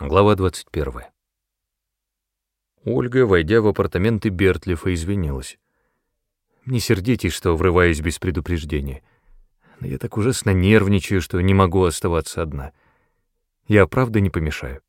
Глава 21. Ольга, войдя в апартаменты Бертлифа, извинилась. «Не сердитесь, что врываюсь без предупреждения. Но я так ужасно нервничаю, что не могу оставаться одна. Я правда не помешаю».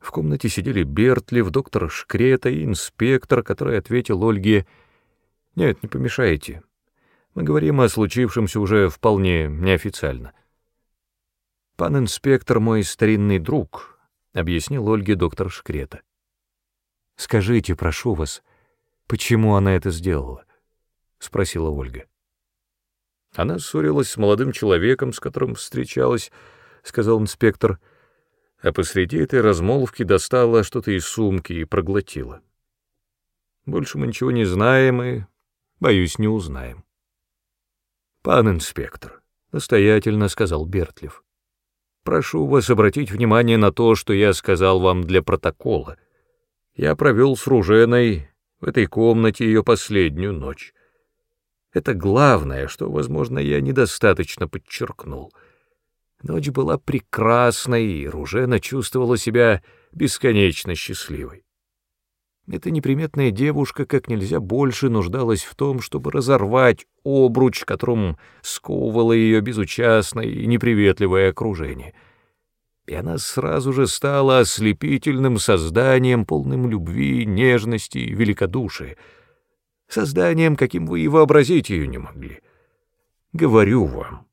В комнате сидели Бертлиф, доктор Шкрета и инспектор, который ответил Ольге, «Нет, не помешаете. Мы говорим о случившемся уже вполне неофициально». «Пан инспектор мой старинный друг», — объяснил Ольге доктор Шкрета. «Скажите, прошу вас, почему она это сделала?» — спросила Ольга. «Она ссорилась с молодым человеком, с которым встречалась», — сказал инспектор, а посреди этой размолвки достала что-то из сумки и проглотила. «Больше мы ничего не знаем и, боюсь, не узнаем». «Пан инспектор», — настоятельно сказал Бертлев, Прошу вас обратить внимание на то, что я сказал вам для протокола. Я провел с Руженой в этой комнате ее последнюю ночь. Это главное, что, возможно, я недостаточно подчеркнул. Ночь была прекрасной, и Ружена чувствовала себя бесконечно счастливой. Эта неприметная девушка как нельзя больше нуждалась в том, чтобы разорвать обруч, которым сковывало ее безучастное и неприветливое окружение. И она сразу же стала ослепительным созданием, полным любви, нежности и великодушия. Созданием, каким вы и вообразить ее не могли. Говорю вам.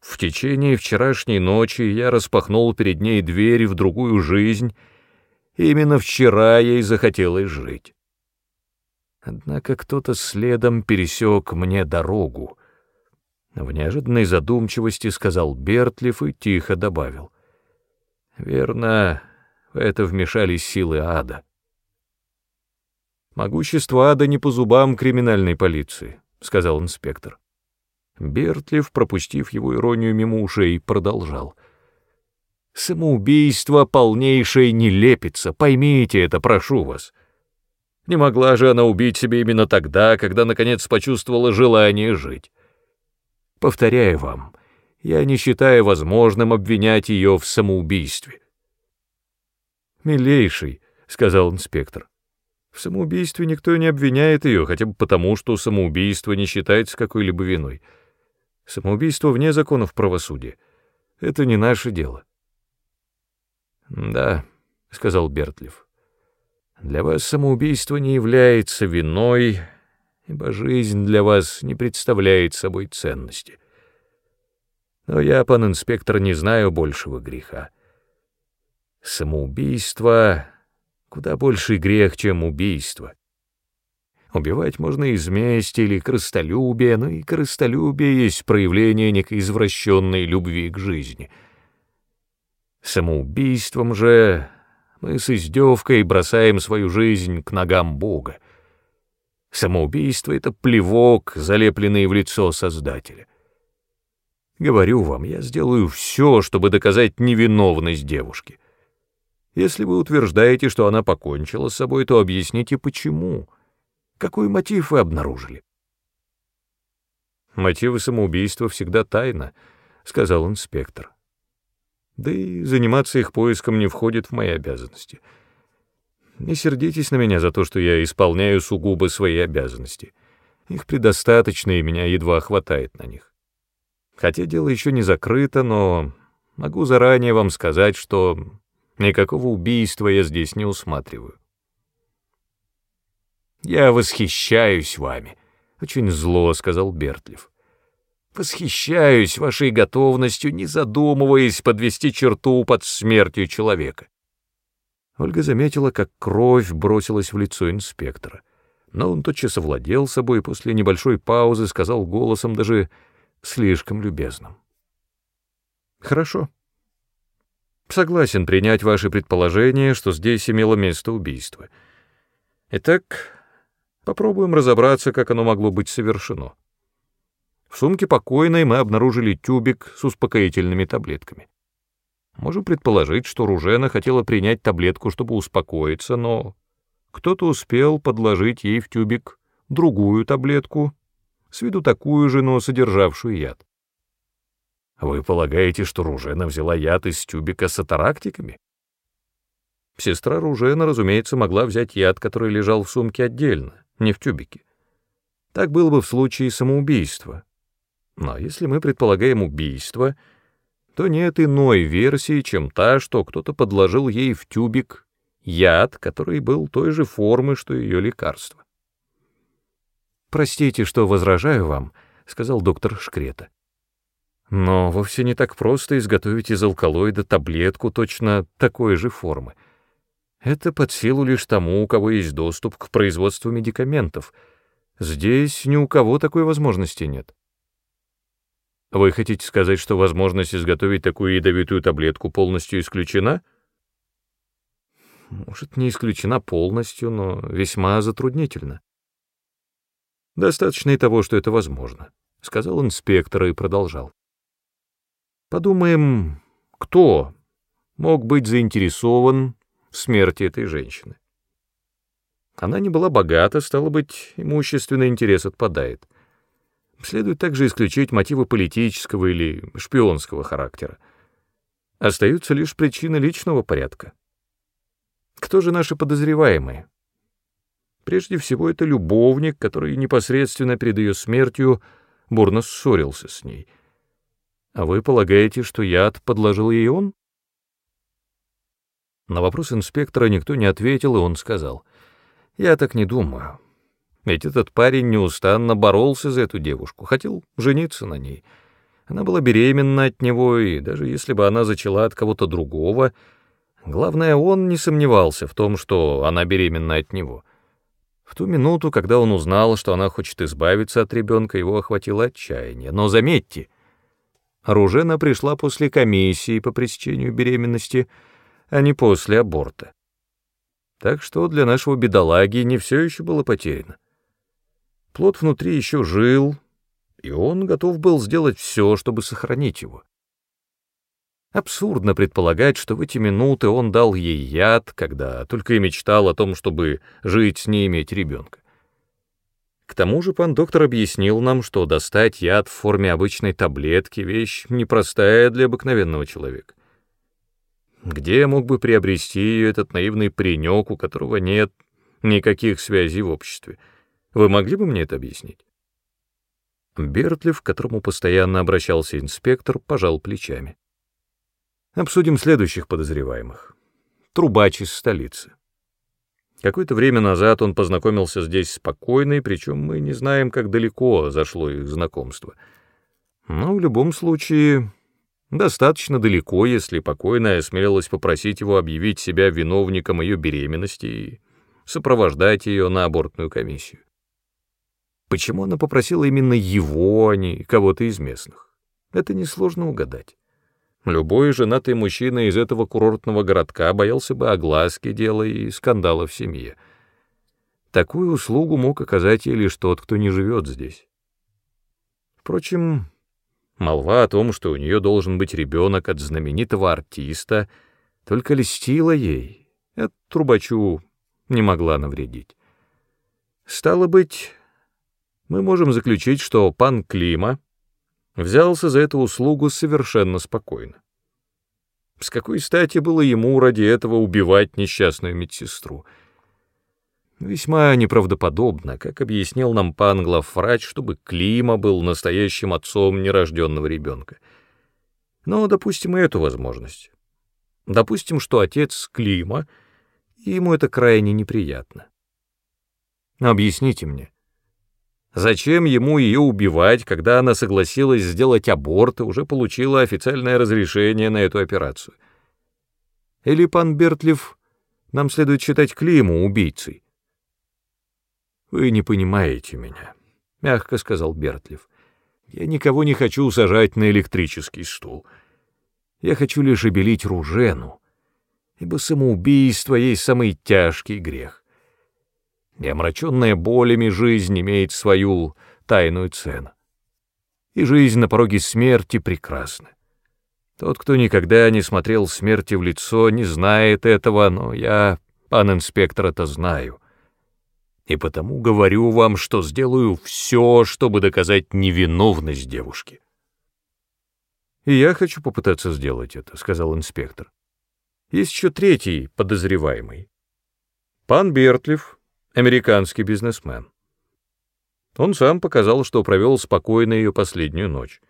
В течение вчерашней ночи я распахнул перед ней дверь в другую жизнь — Именно вчера ей захотелось жить. Однако кто-то следом пересек мне дорогу. В неожиданной задумчивости сказал Бертлиф и тихо добавил. Верно, в это вмешались силы ада. «Могущество ада не по зубам криминальной полиции», — сказал инспектор. Бертлиф, пропустив его иронию мимо ушей, продолжал — Самоубийство — полнейшая нелепица, поймите это, прошу вас. Не могла же она убить себя именно тогда, когда, наконец, почувствовала желание жить. Повторяю вам, я не считаю возможным обвинять ее в самоубийстве. «Милейший», — сказал инспектор, — «в самоубийстве никто не обвиняет ее, хотя бы потому, что самоубийство не считается какой-либо виной. Самоубийство вне законов правосудия. Это не наше дело. «Да», — сказал Бертлев, — «для вас самоубийство не является виной, ибо жизнь для вас не представляет собой ценности. Но я, пан инспектор, не знаю большего греха. Самоубийство — куда больший грех, чем убийство». Убивать можно из мести или крыстолюбия, но и крыстолюбие есть проявление некой извращенной любви к жизни — Самоубийством же мы с издевкой бросаем свою жизнь к ногам Бога. Самоубийство — это плевок, залепленный в лицо Создателя. Говорю вам, я сделаю все, чтобы доказать невиновность девушки. Если вы утверждаете, что она покончила с собой, то объясните, почему. Какой мотив вы обнаружили? Мотивы самоубийства всегда тайна, — сказал инспектор да и заниматься их поиском не входит в мои обязанности. Не сердитесь на меня за то, что я исполняю сугубо свои обязанности. Их предостаточно, и меня едва хватает на них. Хотя дело еще не закрыто, но могу заранее вам сказать, что никакого убийства я здесь не усматриваю. «Я восхищаюсь вами», — очень зло сказал Бертлев. Восхищаюсь вашей готовностью, не задумываясь, подвести черту под смертью человека. Ольга заметила, как кровь бросилась в лицо инспектора. Но он тотчас овладел собой и после небольшой паузы сказал голосом даже слишком любезным. «Хорошо. Согласен принять ваше предположение, что здесь имело место убийство. Итак, попробуем разобраться, как оно могло быть совершено». В сумке покойной мы обнаружили тюбик с успокоительными таблетками. Можем предположить, что Ружена хотела принять таблетку, чтобы успокоиться, но кто-то успел подложить ей в тюбик другую таблетку, с виду такую же, но содержавшую яд. Вы полагаете, что Ружена взяла яд из тюбика с атарактиками? Сестра Ружена, разумеется, могла взять яд, который лежал в сумке отдельно, не в тюбике. Так было бы в случае самоубийства. Но если мы предполагаем убийство, то нет иной версии, чем та, что кто-то подложил ей в тюбик яд, который был той же формы, что ее лекарство. «Простите, что возражаю вам», — сказал доктор Шкрета. «Но вовсе не так просто изготовить из алкалоида таблетку точно такой же формы. Это под силу лишь тому, у кого есть доступ к производству медикаментов. Здесь ни у кого такой возможности нет». «Вы хотите сказать, что возможность изготовить такую ядовитую таблетку полностью исключена?» «Может, не исключена полностью, но весьма затруднительно». «Достаточно и того, что это возможно», — сказал инспектор и продолжал. «Подумаем, кто мог быть заинтересован в смерти этой женщины? Она не была богата, стало быть, имущественный интерес отпадает. Следует также исключить мотивы политического или шпионского характера. Остаются лишь причины личного порядка. Кто же наши подозреваемые? Прежде всего, это любовник, который непосредственно перед ее смертью бурно ссорился с ней. А вы полагаете, что яд подложил ей он? На вопрос инспектора никто не ответил, и он сказал, «Я так не думаю. Ведь этот парень неустанно боролся за эту девушку, хотел жениться на ней. Она была беременна от него, и даже если бы она зачала от кого-то другого, главное, он не сомневался в том, что она беременна от него». В ту минуту, когда он узнал, что она хочет избавиться от ребенка, его охватило отчаяние. Но заметьте, Ружена пришла после комиссии по пресечению беременности, а не после аборта. Так что для нашего бедолаги не все еще было потеряно. Плод внутри еще жил, и он готов был сделать все, чтобы сохранить его. Абсурдно предполагать, что в эти минуты он дал ей яд, когда только и мечтал о том, чтобы жить с ней иметь ребенка. К тому же пан доктор объяснил нам, что достать яд в форме обычной таблетки — вещь непростая для обыкновенного человека. Где мог бы приобрести ее этот наивный паренек, у которого нет никаких связей в обществе? Вы могли бы мне это объяснить? Бертлев, к которому постоянно обращался инспектор, пожал плечами. Обсудим следующих подозреваемых. Трубач из столицы. Какое-то время назад он познакомился здесь с покойной, причем мы не знаем, как далеко зашло их знакомство. Но в любом случае достаточно далеко, если покойная осмелилась попросить его объявить себя виновником ее беременности и сопровождать ее на абортную комиссию. Почему она попросила именно его, а не кого-то из местных? Это несложно угадать. Любой женатый мужчина из этого курортного городка боялся бы огласки дела и скандала в семье. Такую услугу мог оказать ей лишь тот, кто не живет здесь. Впрочем, молва о том, что у нее должен быть ребенок от знаменитого артиста, только льстила ей, а трубачу не могла навредить. Стало быть, мы можем заключить, что пан Клима взялся за эту услугу совершенно спокойно. С какой стати было ему ради этого убивать несчастную медсестру? Весьма неправдоподобно, как объяснил нам пан главврач, чтобы Клима был настоящим отцом нерожденного ребенка. Но допустим и эту возможность. Допустим, что отец Клима, и ему это крайне неприятно. Объясните мне, Зачем ему ее убивать, когда она согласилась сделать аборт и уже получила официальное разрешение на эту операцию? Или пан Бертлев нам следует считать Климу убийцей? «Вы не понимаете меня», — мягко сказал Бертлев. «Я никого не хочу сажать на электрический стул. Я хочу лишь обелить Ружену, ибо самоубийство есть самый тяжкий грех и омраченная болями жизнь имеет свою тайную цену. И жизнь на пороге смерти прекрасна. Тот, кто никогда не смотрел смерти в лицо, не знает этого, но я, пан инспектор, это знаю. И потому говорю вам, что сделаю все, чтобы доказать невиновность девушки. «И я хочу попытаться сделать это», — сказал инспектор. Есть еще третий подозреваемый. Пан Бертлиф, американский бизнесмен. Он сам показал, что провел спокойно ее последнюю ночь.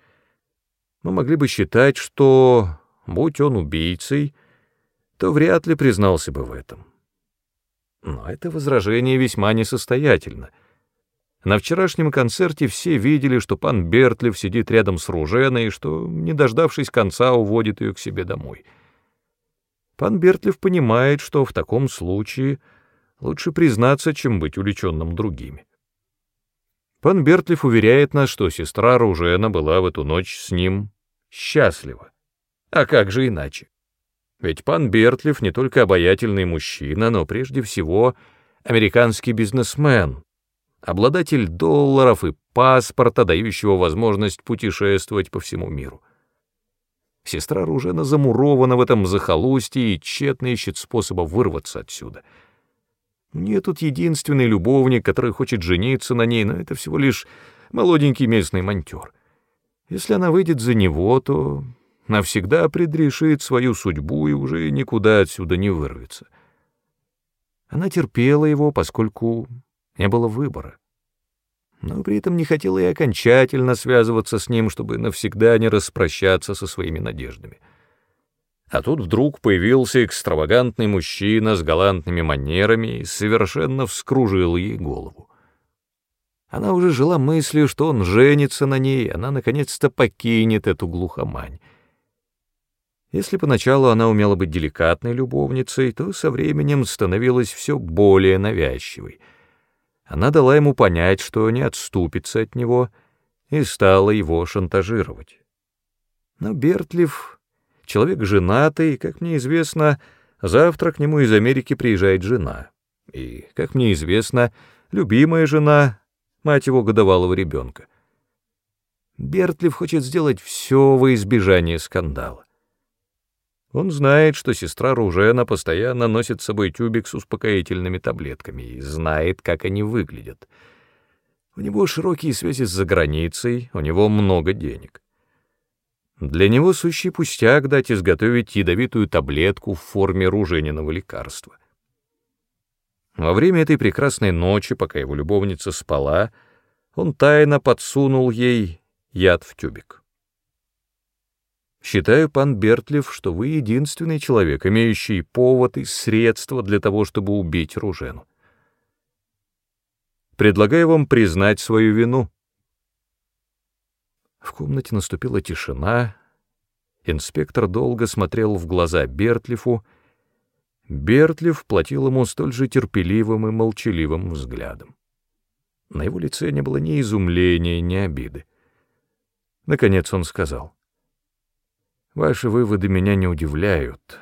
Мы могли бы считать, что, будь он убийцей, то вряд ли признался бы в этом. Но это возражение весьма несостоятельно. На вчерашнем концерте все видели, что пан Бертлев сидит рядом с Руженой и что, не дождавшись конца, уводит ее к себе домой. Пан Бертлев понимает, что в таком случае лучше признаться, чем быть увлеченным другими. Пан Бертлев уверяет нас, что сестра Ружена была в эту ночь с ним счастлива. А как же иначе? Ведь пан Бертлев не только обаятельный мужчина, но прежде всего американский бизнесмен, обладатель долларов и паспорта, дающего возможность путешествовать по всему миру. Сестра Ружена замурована в этом захолустье и тщетно ищет способа вырваться отсюда — у нее тут единственный любовник, который хочет жениться на ней, но это всего лишь молоденький местный монтер. Если она выйдет за него, то навсегда предрешит свою судьбу и уже никуда отсюда не вырвется. Она терпела его, поскольку не было выбора. Но при этом не хотела и окончательно связываться с ним, чтобы навсегда не распрощаться со своими надеждами. А тут вдруг появился экстравагантный мужчина с галантными манерами и совершенно вскружил ей голову. Она уже жила мыслью, что он женится на ней, она наконец-то покинет эту глухомань. Если поначалу она умела быть деликатной любовницей, то со временем становилась все более навязчивой. Она дала ему понять, что не отступится от него, и стала его шантажировать. Но Бертлиф Человек женатый, как мне известно, завтра к нему из Америки приезжает жена. И, как мне известно, любимая жена, мать его годовалого ребенка. Бертлиф хочет сделать все во избежание скандала. Он знает, что сестра Ружена постоянно носит с собой тюбик с успокоительными таблетками и знает, как они выглядят. У него широкие связи с заграницей, у него много денег. Для него сущий пустяк дать изготовить ядовитую таблетку в форме ружениного лекарства. Во время этой прекрасной ночи, пока его любовница спала, он тайно подсунул ей яд в тюбик. Считаю, пан Бертлев, что вы единственный человек, имеющий повод и средства для того, чтобы убить Ружену. Предлагаю вам признать свою вину. В комнате наступила тишина. Инспектор долго смотрел в глаза Бертлифу. Бертлиф платил ему столь же терпеливым и молчаливым взглядом. На его лице не было ни изумления, ни обиды. Наконец он сказал, «Ваши выводы меня не удивляют.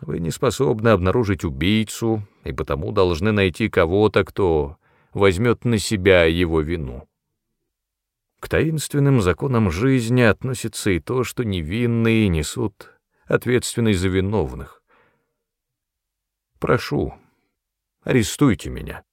Вы не способны обнаружить убийцу, и потому должны найти кого-то, кто возьмет на себя его вину. К таинственным законам жизни относится и то, что невинные несут ответственность за виновных. Прошу, арестуйте меня.